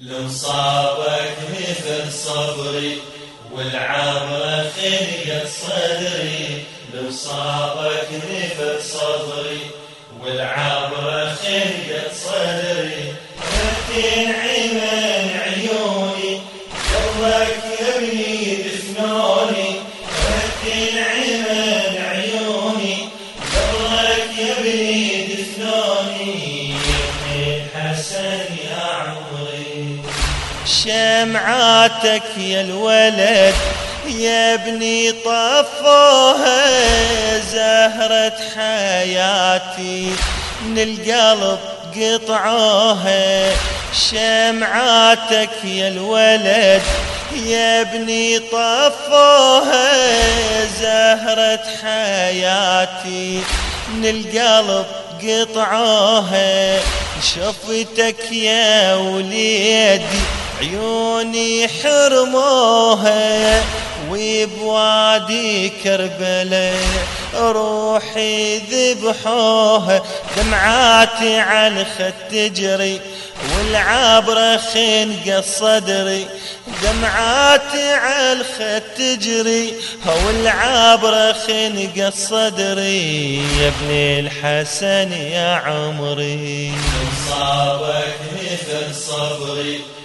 لو صابك مثل صبري والعبرة خلقت صدري. لو صابك مثل صبري صدري. شمعاتك يا الولد يا ابني طفوها زهرة حياتي. من القلب قطعوها شمعاتك يا الولد يا ابني طفوها زهرة حياتي. من القلب قطعوها شفتك يا وليدي. عيوني حرموها وبوادي كربلاء روحي ذبحوها دمعاتي على الخد تجري والعبرة خنق صدري دمعاتي على الخد تجري والعبرة خنق صدري يا ابن الحسن يا عمري. صابك مثل صبري.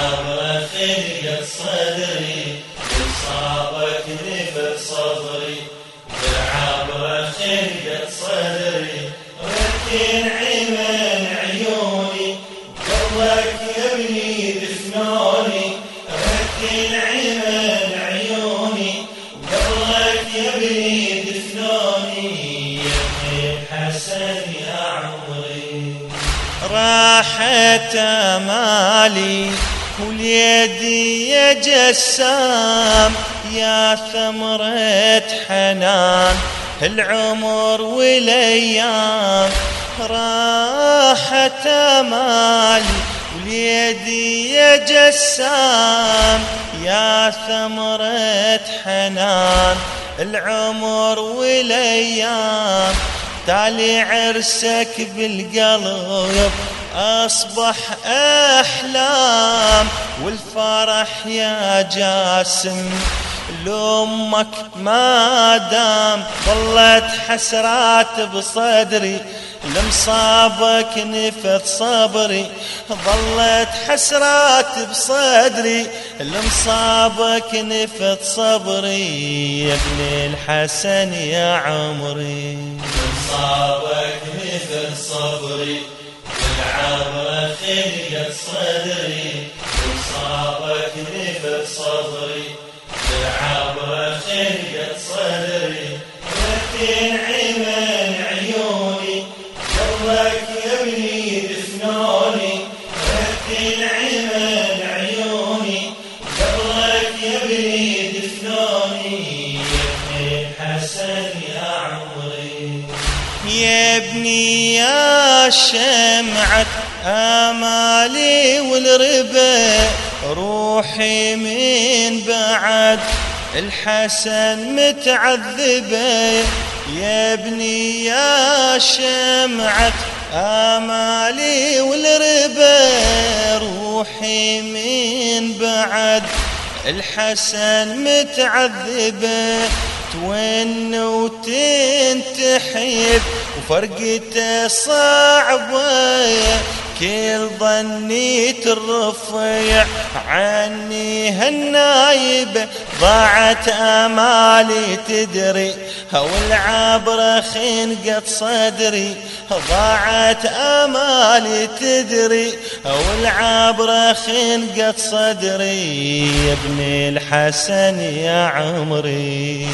والعبرة خلقت صدري صابك مثل صبري والعبرة خلقت صدري ركن عمن عيوني قبلك يا ابني دفنوني ركن عمن عيوني قبلك يا ابني دفنوني يا الحسن يا عمري راحت امالي وليدي يا جسام يا ثمرة حنان العمر والأيام راحت امالي وليدي يا جسام يا ثمرة حنان العمر والأيام. تالي عرسك بالقلب أصبح أحلام والفرح يا جاسم لأمك ما دام ظلت حسرات بصدري لمصابك نفث صبري. ظلت حسرات بصدري لمصابك نفث صبري. يا ابن الحسن يا عمري صابك مثل صبري. والعبرة خلقت صدري وصابك مثل صبري والعبرة خلقت صدري ركن عمن عيوني قبلك يا ابني دفنوني ركن عمن عيوني قبلك يا ابني دفنوني يا الحسن يا عمري. يا ابني يا شمعة آمالي والربا روحي من بعد الحسن متعذبة. يا ابني يا شمعة آمالي والربا روحي من بعد الحسن متعذبة. تون وتنتحب وفرقته صعبة. كل ظني ترفع عني هالنايبة ضاعت آمالي تدري. والعبرة خنقت صدري ضاعت آمالي تدري. والعبرة خنقت صدري يا ابن الحسن يا عمري.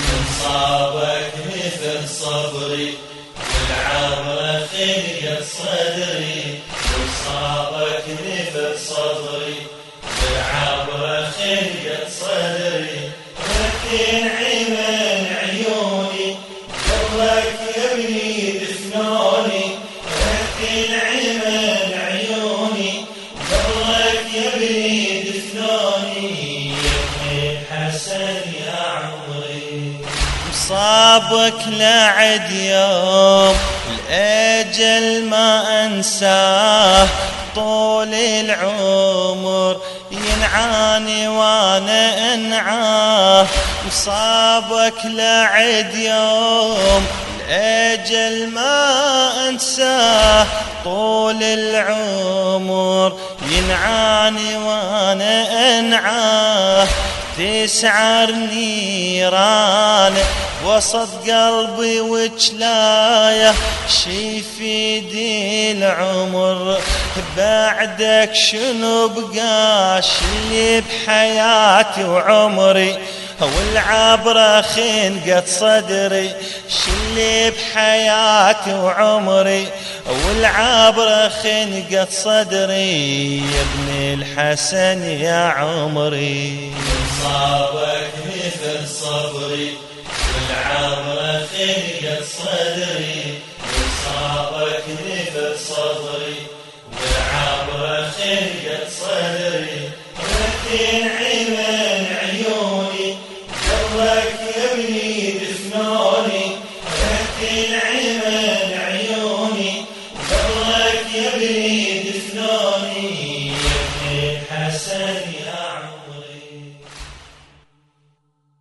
صابك مثل صبري والعبرة خلقت صدري. وصابك مثل صبري والعبرة خلقت صدري ركن عمن عيوني قبلك يا دفنوني ركن عمن عيوني قبلك يا دفنوني يا الحسن يا عمري صابك لعد يوم الأجل ما أنساه طول العمر ينعاني وأنا أنعاه. وصابك لعد يوم الأجل ما أنساه طول العمر ينعاني وأنا أنعاه. تسعر نيران وسط قلبي وجلاية شي في دي العمر بعدك شنو بقاش اللي بحياتي وعمري. والعبرة خنقت صدري. شلي بحياتي وعمري. والعبرة خنقت صدري. يا ابن الحسن يا عمري. صابك مثل صبري والعبرة خنقت صدري صابك مثل صبري والعبرة خنقت صدري ركن عمن عيوني قبلك يا ابني دفنوني ركن عمن عيوني قبلك يا